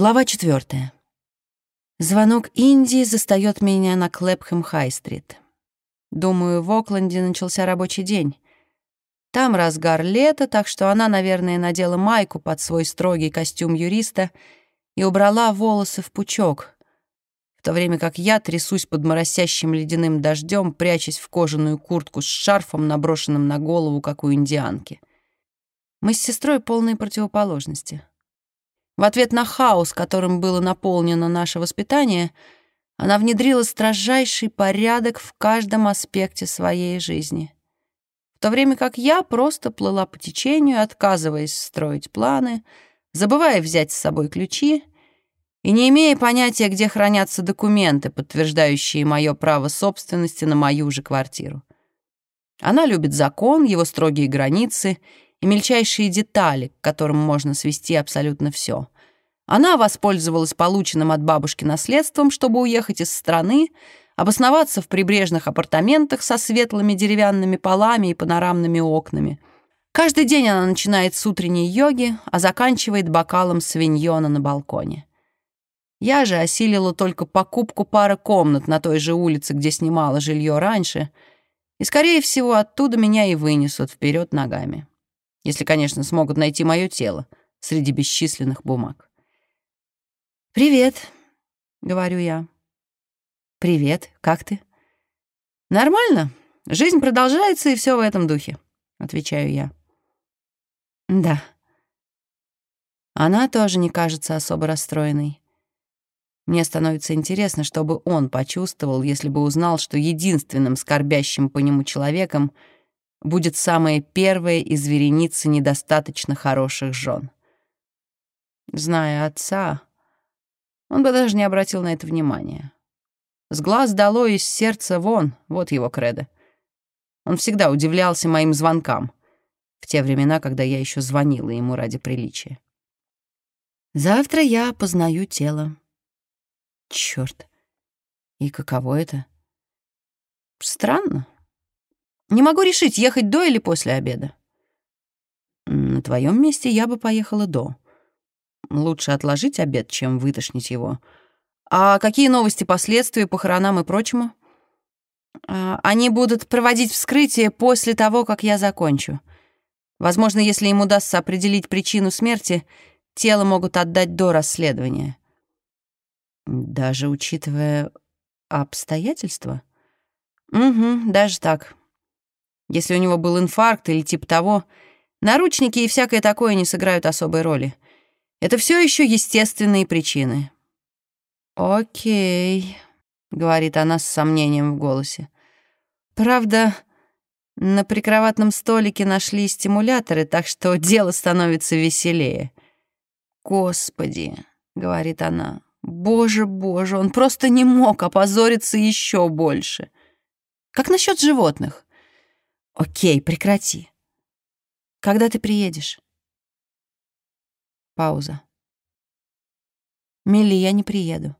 Глава четвертая. Звонок Индии застаёт меня на Клэпхэм-Хай-стрит. Думаю, в Окленде начался рабочий день. Там разгар лета, так что она, наверное, надела майку под свой строгий костюм юриста и убрала волосы в пучок, в то время как я трясусь под моросящим ледяным дождем, прячась в кожаную куртку с шарфом, наброшенным на голову, как у индианки. Мы с сестрой полные противоположности. В ответ на хаос, которым было наполнено наше воспитание, она внедрила строжайший порядок в каждом аспекте своей жизни. В то время как я просто плыла по течению, отказываясь строить планы, забывая взять с собой ключи и не имея понятия, где хранятся документы, подтверждающие мое право собственности на мою же квартиру. Она любит закон, его строгие границы — и мельчайшие детали, к которым можно свести абсолютно все. Она воспользовалась полученным от бабушки наследством, чтобы уехать из страны, обосноваться в прибрежных апартаментах со светлыми деревянными полами и панорамными окнами. Каждый день она начинает с утренней йоги, а заканчивает бокалом свиньона на балконе. Я же осилила только покупку пары комнат на той же улице, где снимала жилье раньше, и, скорее всего, оттуда меня и вынесут вперед ногами если, конечно, смогут найти мое тело среди бесчисленных бумаг. «Привет», — говорю я. «Привет, как ты?» «Нормально. Жизнь продолжается, и все в этом духе», — отвечаю я. «Да». Она тоже не кажется особо расстроенной. Мне становится интересно, что бы он почувствовал, если бы узнал, что единственным скорбящим по нему человеком — будет самая первая из вереницы недостаточно хороших жен. Зная отца, он бы даже не обратил на это внимания. С глаз дало, из сердца вон, вот его кредо. Он всегда удивлялся моим звонкам, в те времена, когда я еще звонила ему ради приличия. Завтра я познаю тело. Черт, и каково это? Странно. Не могу решить, ехать до или после обеда. На твоем месте я бы поехала до. Лучше отложить обед, чем вытошнить его. А какие новости последствия похоронам и прочему? А, они будут проводить вскрытие после того, как я закончу. Возможно, если им удастся определить причину смерти, тело могут отдать до расследования. Даже учитывая обстоятельства? Угу, даже так. Если у него был инфаркт или типа того, наручники и всякое такое не сыграют особой роли. Это все еще естественные причины. «Окей», — говорит она с сомнением в голосе. «Правда, на прикроватном столике нашли стимуляторы, так что дело становится веселее». «Господи», — говорит она, — «боже, боже, он просто не мог опозориться еще больше». «Как насчет животных?» Окей, прекрати. Когда ты приедешь? Пауза. Милли, я не приеду.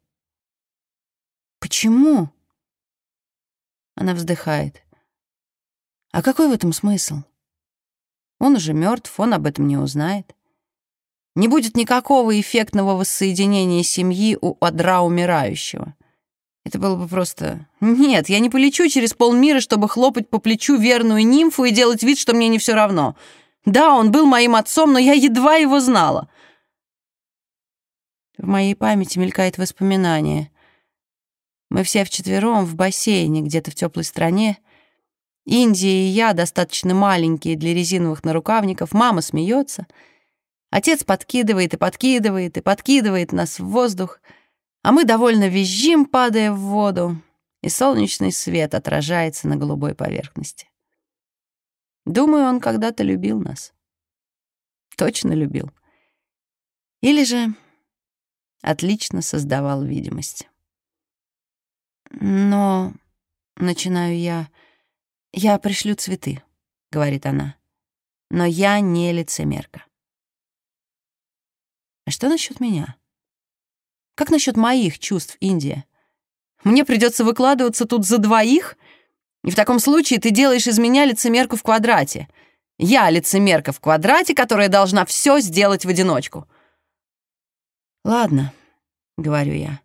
Почему? Она вздыхает. А какой в этом смысл? Он уже мертв, он об этом не узнает. Не будет никакого эффектного воссоединения семьи у одра умирающего. Это было бы просто... Нет, я не полечу через полмира, чтобы хлопать по плечу верную нимфу и делать вид, что мне не все равно. Да, он был моим отцом, но я едва его знала. В моей памяти мелькает воспоминание. Мы все вчетвером в бассейне, где-то в теплой стране. Индия и я достаточно маленькие для резиновых нарукавников. Мама смеется. Отец подкидывает и подкидывает и подкидывает нас в воздух — а мы довольно визжим, падая в воду, и солнечный свет отражается на голубой поверхности. Думаю, он когда-то любил нас. Точно любил. Или же отлично создавал видимость. Но, начинаю я, я пришлю цветы, говорит она. Но я не лицемерка. А что насчет меня? Как насчет моих чувств, Индия? Мне придется выкладываться тут за двоих? И в таком случае ты делаешь из меня лицемерку в квадрате. Я лицемерка в квадрате, которая должна все сделать в одиночку. «Ладно», — говорю я.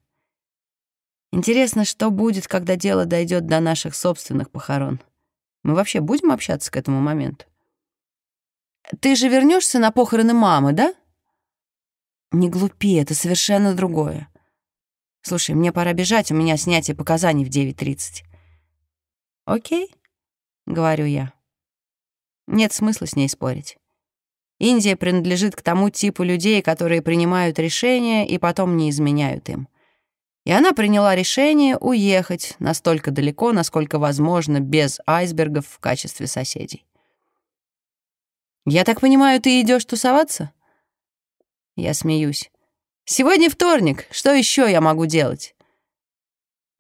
«Интересно, что будет, когда дело дойдет до наших собственных похорон. Мы вообще будем общаться к этому моменту?» «Ты же вернешься на похороны мамы, да?» «Не глупи, это совершенно другое. Слушай, мне пора бежать, у меня снятие показаний в 9.30». «Окей», — говорю я. Нет смысла с ней спорить. Индия принадлежит к тому типу людей, которые принимают решения и потом не изменяют им. И она приняла решение уехать настолько далеко, насколько возможно, без айсбергов в качестве соседей. «Я так понимаю, ты идешь тусоваться?» Я смеюсь. «Сегодня вторник. Что еще я могу делать?»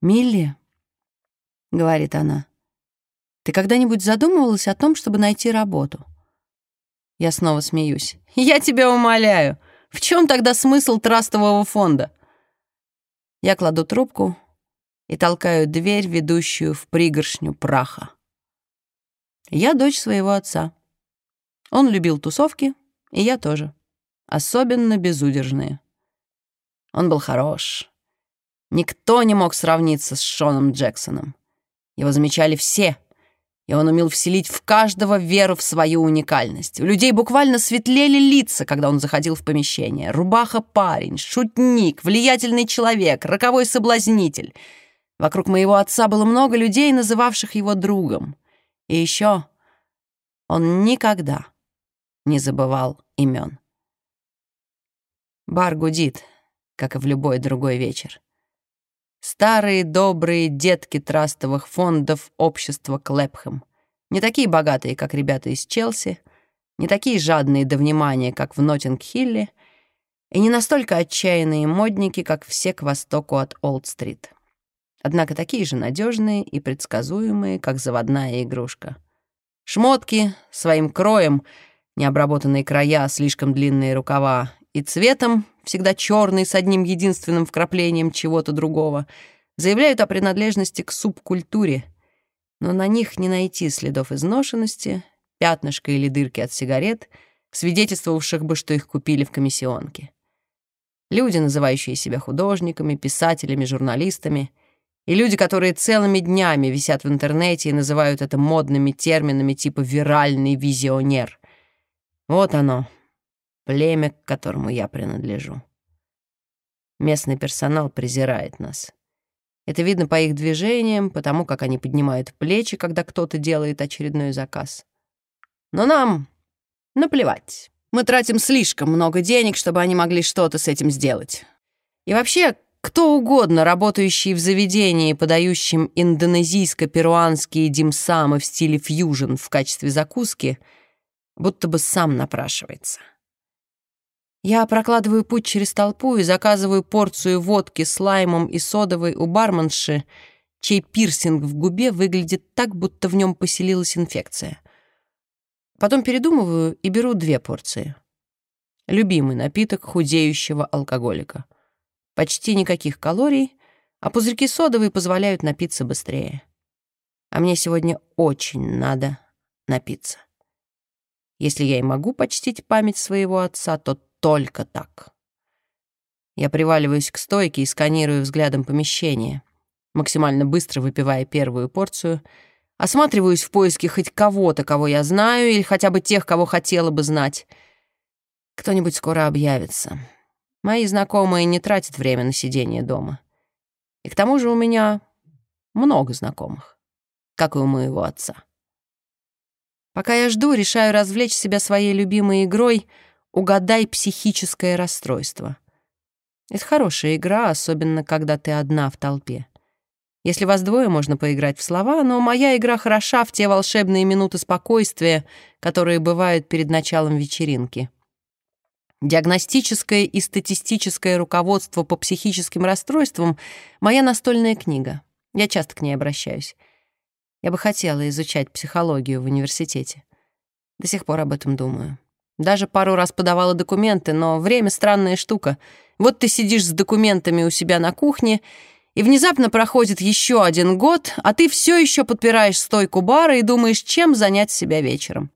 «Милли», — говорит она, — «ты когда-нибудь задумывалась о том, чтобы найти работу?» Я снова смеюсь. «Я тебя умоляю. В чем тогда смысл трастового фонда?» Я кладу трубку и толкаю дверь, ведущую в пригоршню праха. Я дочь своего отца. Он любил тусовки, и я тоже. Особенно безудержные. Он был хорош. Никто не мог сравниться с Шоном Джексоном. Его замечали все, и он умел вселить в каждого веру в свою уникальность. У людей буквально светлели лица, когда он заходил в помещение. Рубаха парень, шутник, влиятельный человек, роковой соблазнитель. Вокруг моего отца было много людей, называвших его другом. И еще он никогда не забывал имен. Бар гудит, как и в любой другой вечер. Старые добрые детки трастовых фондов общества Клэпхэм. Не такие богатые, как ребята из Челси, не такие жадные до внимания, как в Ноттинг-Хилле, и не настолько отчаянные модники, как все к востоку от Олд-стрит. Однако такие же надежные и предсказуемые, как заводная игрушка. Шмотки своим кроем, необработанные края, слишком длинные рукава и цветом, всегда черный с одним единственным вкраплением чего-то другого, заявляют о принадлежности к субкультуре, но на них не найти следов изношенности, пятнышка или дырки от сигарет, свидетельствовавших бы, что их купили в комиссионке. Люди, называющие себя художниками, писателями, журналистами, и люди, которые целыми днями висят в интернете и называют это модными терминами типа «виральный визионер». Вот оно, племя, к которому я принадлежу. Местный персонал презирает нас. Это видно по их движениям, потому как они поднимают плечи, когда кто-то делает очередной заказ. Но нам наплевать. Мы тратим слишком много денег, чтобы они могли что-то с этим сделать. И вообще, кто угодно, работающий в заведении, подающем индонезийско-перуанские димсамы в стиле фьюжн в качестве закуски, будто бы сам напрашивается. Я прокладываю путь через толпу и заказываю порцию водки с лаймом и содовой у барменши, чей пирсинг в губе выглядит так, будто в нем поселилась инфекция. Потом передумываю и беру две порции. Любимый напиток худеющего алкоголика. Почти никаких калорий, а пузырьки содовой позволяют напиться быстрее. А мне сегодня очень надо напиться. Если я и могу почтить память своего отца, то только так. Я приваливаюсь к стойке и сканирую взглядом помещение, максимально быстро выпивая первую порцию, осматриваюсь в поиске хоть кого-то, кого я знаю, или хотя бы тех, кого хотела бы знать. Кто-нибудь скоро объявится. Мои знакомые не тратят время на сидение дома. И к тому же у меня много знакомых, как и у моего отца. Пока я жду, решаю развлечь себя своей любимой игрой — Угадай психическое расстройство. Это хорошая игра, особенно когда ты одна в толпе. Если вас двое, можно поиграть в слова, но моя игра хороша в те волшебные минуты спокойствия, которые бывают перед началом вечеринки. Диагностическое и статистическое руководство по психическим расстройствам — моя настольная книга. Я часто к ней обращаюсь. Я бы хотела изучать психологию в университете. До сих пор об этом думаю. Даже пару раз подавала документы, но время — странная штука. Вот ты сидишь с документами у себя на кухне, и внезапно проходит еще один год, а ты все еще подпираешь стойку бара и думаешь, чем занять себя вечером.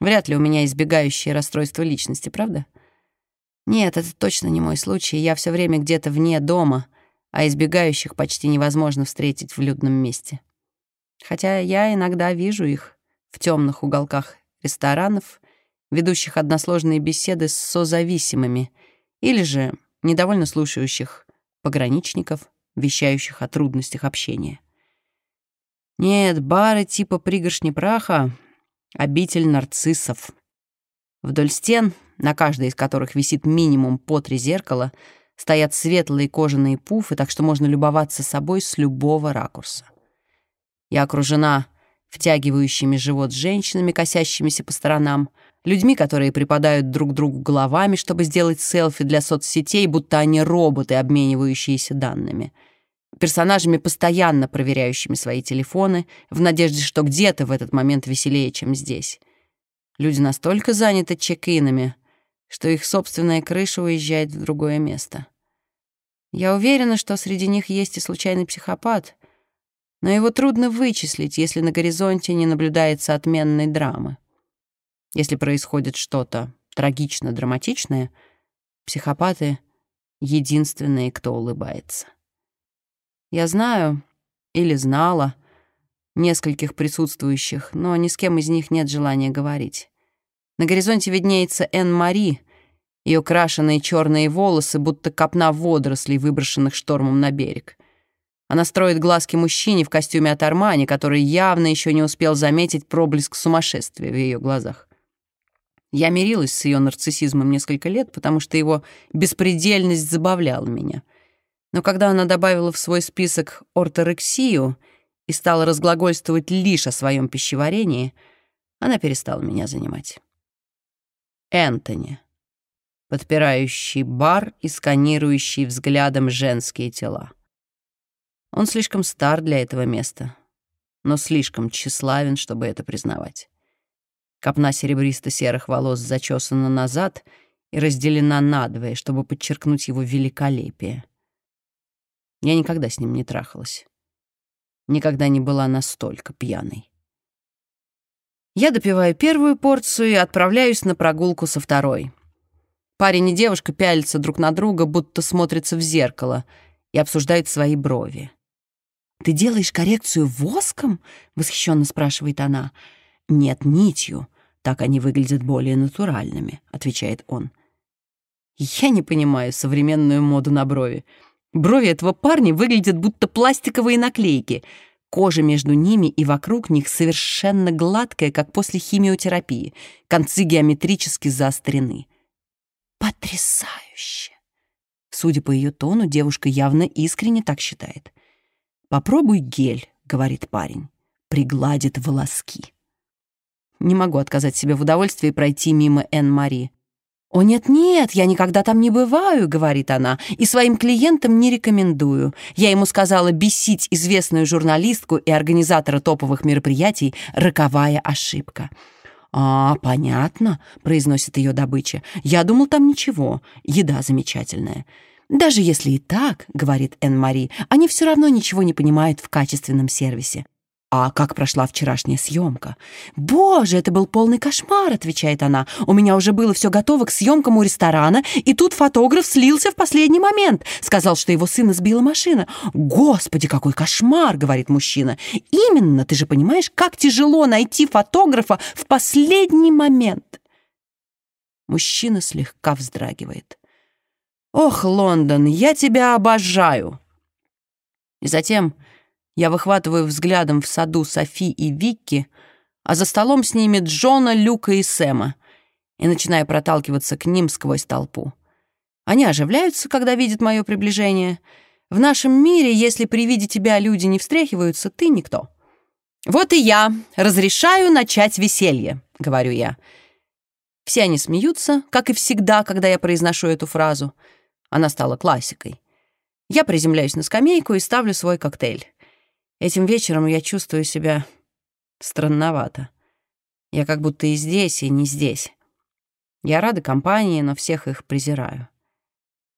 Вряд ли у меня избегающее расстройство личности, правда? Нет, это точно не мой случай. Я все время где-то вне дома, а избегающих почти невозможно встретить в людном месте. Хотя я иногда вижу их в темных уголках ресторанов, ведущих односложные беседы с созависимыми, или же недовольно слушающих пограничников, вещающих о трудностях общения. Нет, бары типа пригоршни праха — обитель нарциссов. Вдоль стен, на каждой из которых висит минимум по три зеркала, стоят светлые кожаные пуфы, так что можно любоваться собой с любого ракурса. Я окружена втягивающими живот женщинами, косящимися по сторонам, людьми, которые припадают друг другу головами, чтобы сделать селфи для соцсетей, будто они роботы, обменивающиеся данными. Персонажами, постоянно проверяющими свои телефоны, в надежде, что где-то в этот момент веселее, чем здесь. Люди настолько заняты чек-инами, что их собственная крыша уезжает в другое место. Я уверена, что среди них есть и случайный психопат, но его трудно вычислить, если на горизонте не наблюдается отменной драмы. Если происходит что-то трагично-драматичное, психопаты — единственные, кто улыбается. Я знаю или знала нескольких присутствующих, но ни с кем из них нет желания говорить. На горизонте виднеется Энн Мари, ее крашеные черные волосы, будто копна водорослей, выброшенных штормом на берег. Она строит глазки мужчине в костюме от Армани, который явно еще не успел заметить проблеск сумасшествия в ее глазах. Я мирилась с ее нарциссизмом несколько лет, потому что его беспредельность забавляла меня. Но когда она добавила в свой список орторексию и стала разглагольствовать лишь о своем пищеварении, она перестала меня занимать. Энтони, подпирающий бар и сканирующий взглядом женские тела. Он слишком стар для этого места, но слишком тщеславен, чтобы это признавать. Копна серебристо-серых волос зачесана назад и разделена надвое, чтобы подчеркнуть его великолепие. Я никогда с ним не трахалась. Никогда не была настолько пьяной. Я допиваю первую порцию и отправляюсь на прогулку со второй. Парень и девушка пялятся друг на друга, будто смотрятся в зеркало, и обсуждают свои брови. «Ты делаешь коррекцию воском?» — восхищенно спрашивает она. «Нет, нитью. Так они выглядят более натуральными», — отвечает он. Я не понимаю современную моду на брови. Брови этого парня выглядят будто пластиковые наклейки. Кожа между ними и вокруг них совершенно гладкая, как после химиотерапии. Концы геометрически заострены. Потрясающе! Судя по ее тону, девушка явно искренне так считает. «Попробуй гель», — говорит парень. «Пригладит волоски». Не могу отказать себе в удовольствии пройти мимо Эн-Мари. «О, нет-нет, я никогда там не бываю», — говорит она, «и своим клиентам не рекомендую. Я ему сказала бесить известную журналистку и организатора топовых мероприятий — роковая ошибка». «А, понятно», — произносит ее добыча. «Я думал, там ничего. Еда замечательная». «Даже если и так, — говорит Энн-Мари, — они все равно ничего не понимают в качественном сервисе. «А как прошла вчерашняя съемка?» «Боже, это был полный кошмар», — отвечает она. «У меня уже было все готово к съемкам у ресторана, и тут фотограф слился в последний момент. Сказал, что его сына сбила машина». «Господи, какой кошмар!» — говорит мужчина. «Именно, ты же понимаешь, как тяжело найти фотографа в последний момент». Мужчина слегка вздрагивает. «Ох, Лондон, я тебя обожаю!» И затем я выхватываю взглядом в саду Софи и Викки, а за столом с ними Джона, Люка и Сэма, и начинаю проталкиваться к ним сквозь толпу. Они оживляются, когда видят мое приближение. В нашем мире, если при виде тебя люди не встряхиваются, ты никто. «Вот и я разрешаю начать веселье», — говорю я. Все они смеются, как и всегда, когда я произношу эту фразу. Она стала классикой. Я приземляюсь на скамейку и ставлю свой коктейль. Этим вечером я чувствую себя странновато. Я как будто и здесь, и не здесь. Я рада компании, но всех их презираю.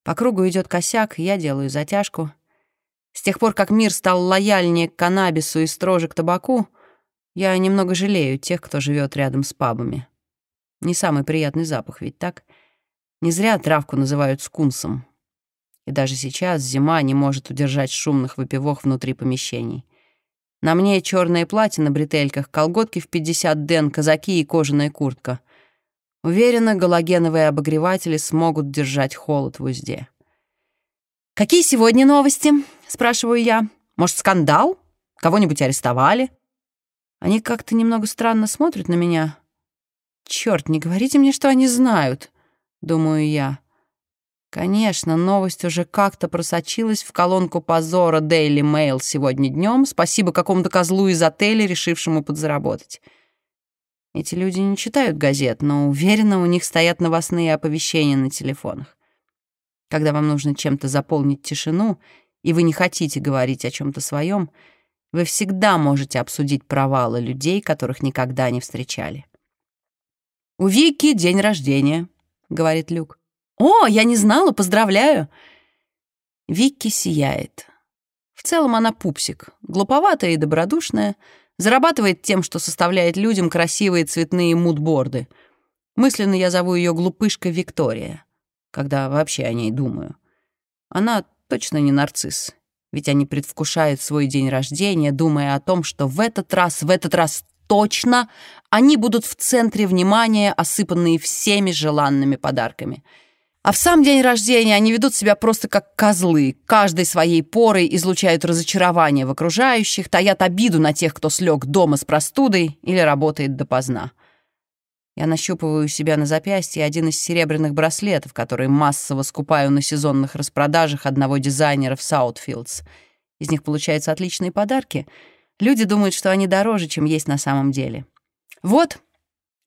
По кругу идет косяк, я делаю затяжку. С тех пор, как мир стал лояльнее к каннабису и строже к табаку, я немного жалею тех, кто живет рядом с пабами. Не самый приятный запах, ведь так? Не зря травку называют скунсом. И даже сейчас зима не может удержать шумных выпивок внутри помещений. На мне черное платье на бретельках, колготки в 50 ден, казаки и кожаная куртка. Уверена, галогеновые обогреватели смогут держать холод в узде. «Какие сегодня новости?» — спрашиваю я. «Может, скандал? Кого-нибудь арестовали?» Они как-то немного странно смотрят на меня. Черт, не говорите мне, что они знают, думаю я. Конечно, новость уже как-то просочилась в колонку позора Daily Mail сегодня днем. Спасибо какому-то козлу из отеля, решившему подзаработать. Эти люди не читают газет, но уверенно у них стоят новостные оповещения на телефонах. Когда вам нужно чем-то заполнить тишину, и вы не хотите говорить о чем-то своем, вы всегда можете обсудить провалы людей, которых никогда не встречали. «У Вики день рождения», — говорит Люк. «О, я не знала, поздравляю!» Викки сияет. В целом она пупсик, глуповатая и добродушная, зарабатывает тем, что составляет людям красивые цветные мудборды. Мысленно я зову ее глупышка Виктория, когда вообще о ней думаю. Она точно не нарцисс, ведь они предвкушают свой день рождения, думая о том, что в этот раз, в этот раз точно они будут в центре внимания, осыпанные всеми желанными подарками — а в сам день рождения они ведут себя просто как козлы, каждой своей порой излучают разочарование в окружающих, таят обиду на тех, кто слег дома с простудой или работает допоздна. Я нащупываю у себя на запястье один из серебряных браслетов, которые массово скупаю на сезонных распродажах одного дизайнера в Саутфилдс. Из них получаются отличные подарки. Люди думают, что они дороже, чем есть на самом деле. Вот,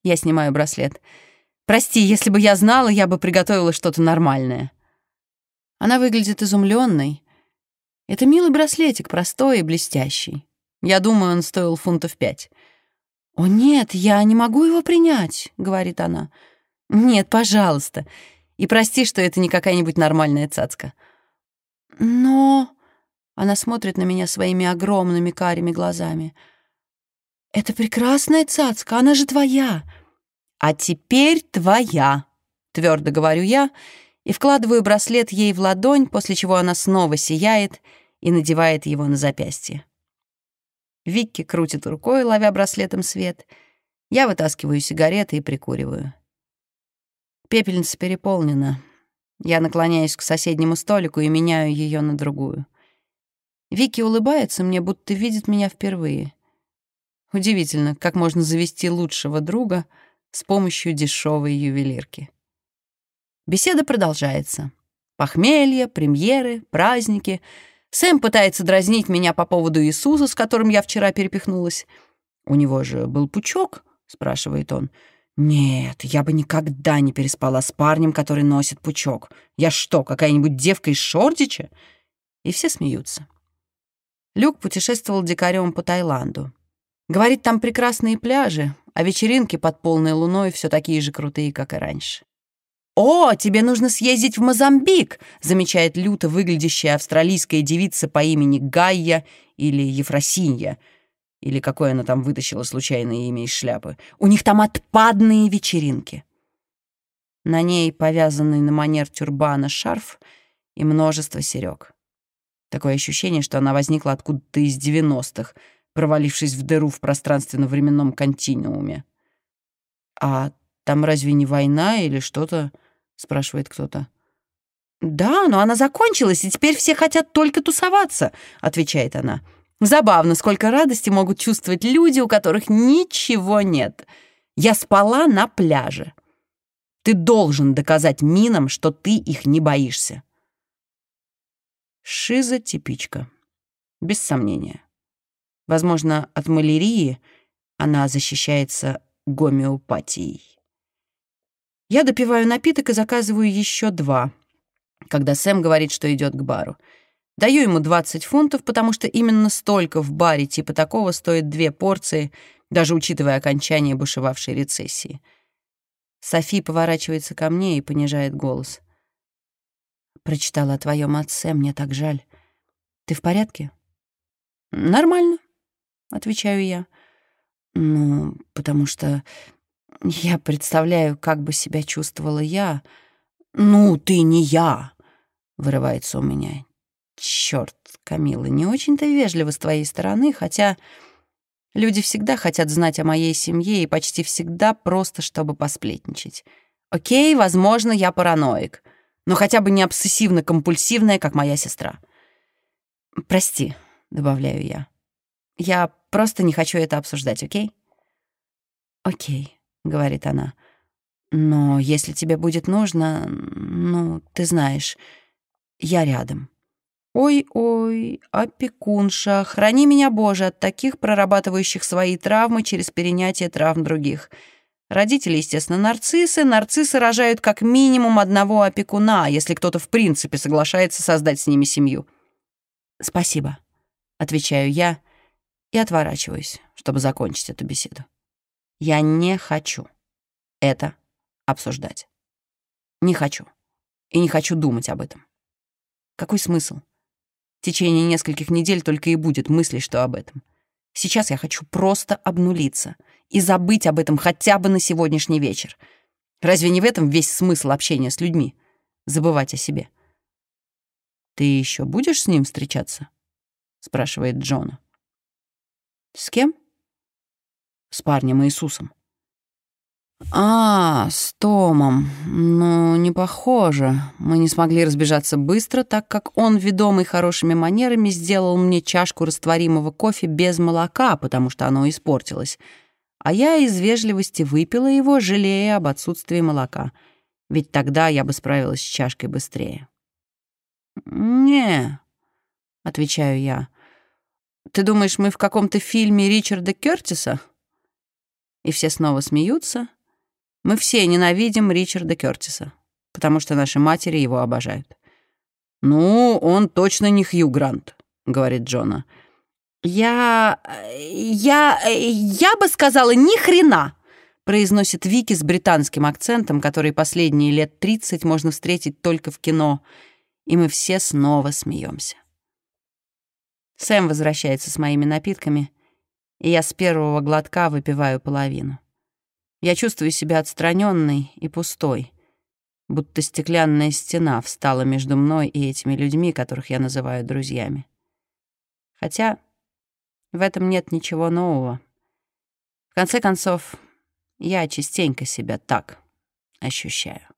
я снимаю браслет — Прости, если бы я знала, я бы приготовила что-то нормальное». Она выглядит изумленной. Это милый браслетик, простой и блестящий. Я думаю, он стоил фунтов пять. «О, нет, я не могу его принять», — говорит она. «Нет, пожалуйста. И прости, что это не какая-нибудь нормальная цацка». «Но...» — она смотрит на меня своими огромными карими глазами. «Это прекрасная цацка, она же твоя. «А теперь твоя», — твердо говорю я, и вкладываю браслет ей в ладонь, после чего она снова сияет и надевает его на запястье. Викки крутит рукой, ловя браслетом свет. Я вытаскиваю сигареты и прикуриваю. Пепельница переполнена. Я наклоняюсь к соседнему столику и меняю ее на другую. Вики улыбается мне, будто видит меня впервые. Удивительно, как можно завести лучшего друга — с помощью дешевой ювелирки. Беседа продолжается. Похмелье, премьеры, праздники. Сэм пытается дразнить меня по поводу Иисуса, с которым я вчера перепихнулась. «У него же был пучок?» — спрашивает он. «Нет, я бы никогда не переспала с парнем, который носит пучок. Я что, какая-нибудь девка из Шордича?» И все смеются. Люк путешествовал дикарем по Таиланду. Говорит, там прекрасные пляжи, а вечеринки под полной луной все такие же крутые, как и раньше. «О, тебе нужно съездить в Мозамбик!» замечает люто выглядящая австралийская девица по имени Гайя или Ефросинья, или какое она там вытащила случайное имя из шляпы. «У них там отпадные вечеринки!» На ней повязанный на манер тюрбана шарф и множество серег. Такое ощущение, что она возникла откуда-то из девяностых — провалившись в дыру в пространственно-временном континууме. «А там разве не война или что-то?» — спрашивает кто-то. «Да, но она закончилась, и теперь все хотят только тусоваться», — отвечает она. «Забавно, сколько радости могут чувствовать люди, у которых ничего нет. Я спала на пляже. Ты должен доказать минам, что ты их не боишься». Шиза типичка. Без сомнения. Возможно, от малярии она защищается гомеопатией. Я допиваю напиток и заказываю еще два, когда Сэм говорит, что идет к бару. Даю ему 20 фунтов, потому что именно столько в баре типа такого стоит две порции, даже учитывая окончание бушевавшей рецессии. Софи поворачивается ко мне и понижает голос. «Прочитала о твоем отце, мне так жаль. Ты в порядке?» «Нормально. — отвечаю я. «Ну, потому что я представляю, как бы себя чувствовала я. «Ну, ты не я!» — вырывается у меня. Черт, Камила, не очень-то вежливо с твоей стороны, хотя люди всегда хотят знать о моей семье и почти всегда просто, чтобы посплетничать. Окей, возможно, я параноик, но хотя бы не обсессивно-компульсивная, как моя сестра. «Прости», — добавляю я. «Я просто не хочу это обсуждать, окей?» «Окей», — говорит она. «Но если тебе будет нужно, ну, ты знаешь, я рядом». Ой-ой, опекунша, храни меня, Боже, от таких прорабатывающих свои травмы через перенятие травм других. Родители, естественно, нарциссы. Нарциссы рожают как минимум одного опекуна, если кто-то в принципе соглашается создать с ними семью. «Спасибо», — отвечаю я и отворачиваюсь, чтобы закончить эту беседу. Я не хочу это обсуждать. Не хочу. И не хочу думать об этом. Какой смысл? В течение нескольких недель только и будет мысли, что об этом. Сейчас я хочу просто обнулиться и забыть об этом хотя бы на сегодняшний вечер. Разве не в этом весь смысл общения с людьми? Забывать о себе. «Ты еще будешь с ним встречаться?» — спрашивает Джона. «С кем?» «С парнем Иисусом». «А, с Томом. Ну, не похоже. Мы не смогли разбежаться быстро, так как он, ведомый хорошими манерами, сделал мне чашку растворимого кофе без молока, потому что оно испортилось. А я из вежливости выпила его, жалея об отсутствии молока. Ведь тогда я бы справилась с чашкой быстрее». «Не», — отвечаю я. «Ты думаешь, мы в каком-то фильме Ричарда Кёртиса?» И все снова смеются. Мы все ненавидим Ричарда Кёртиса, потому что наши матери его обожают. «Ну, он точно не Хью Грант», — говорит Джона. «Я... я... я бы сказала, ни хрена!» произносит Вики с британским акцентом, который последние лет 30 можно встретить только в кино — и мы все снова смеемся. Сэм возвращается с моими напитками, и я с первого глотка выпиваю половину. Я чувствую себя отстраненной и пустой, будто стеклянная стена встала между мной и этими людьми, которых я называю друзьями. Хотя в этом нет ничего нового. В конце концов, я частенько себя так ощущаю.